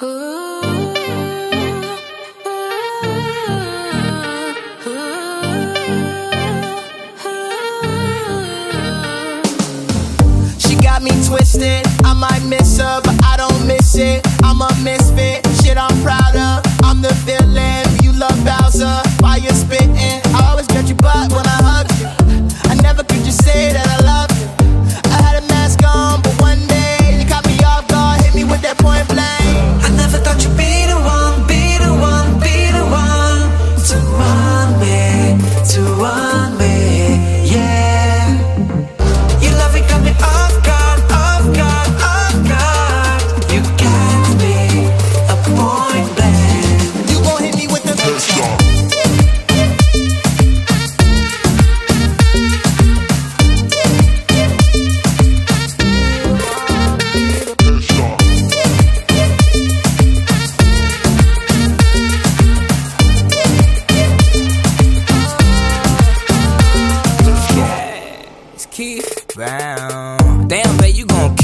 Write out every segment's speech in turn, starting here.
She got me twisted. I might miss her, but I don't miss it. I'm a misfit. Shit, I'm proud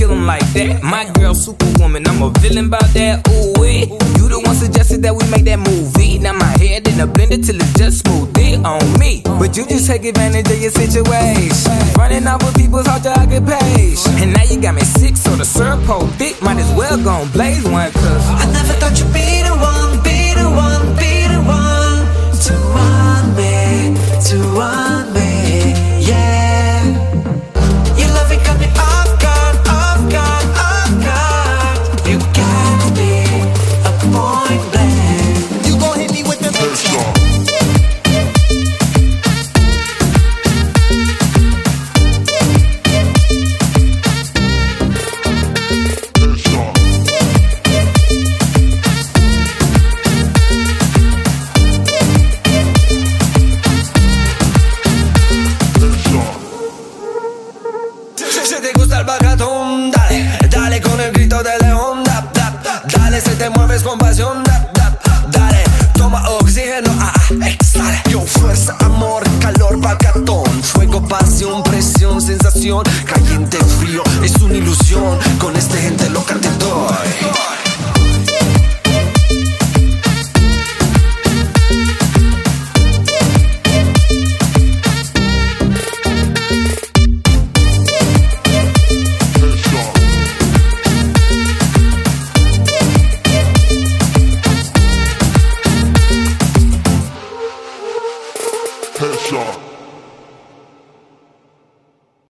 kill him like that. My girl, superwoman, I'm a villain about that. Ooh, wee. You the one suggested that we make that movie. Now my head in a blender till it's just smoothie on me. But you just take advantage of your situation. Running off with people's hard to occupation. And now you got me sick, so the syrup thick. Might as well gon' blaze one, cause I never thought you'd gusta el bacatón, dale, dale con el grito de león, dap, dap, dale si te mueves con pasión, dap, dap, dale, toma oxígeno, ah, ah, exhale, yo fuerza, amor, calor, bacatón, fuego, pasión, presión, sensación, caliente, frío, es una ilusión,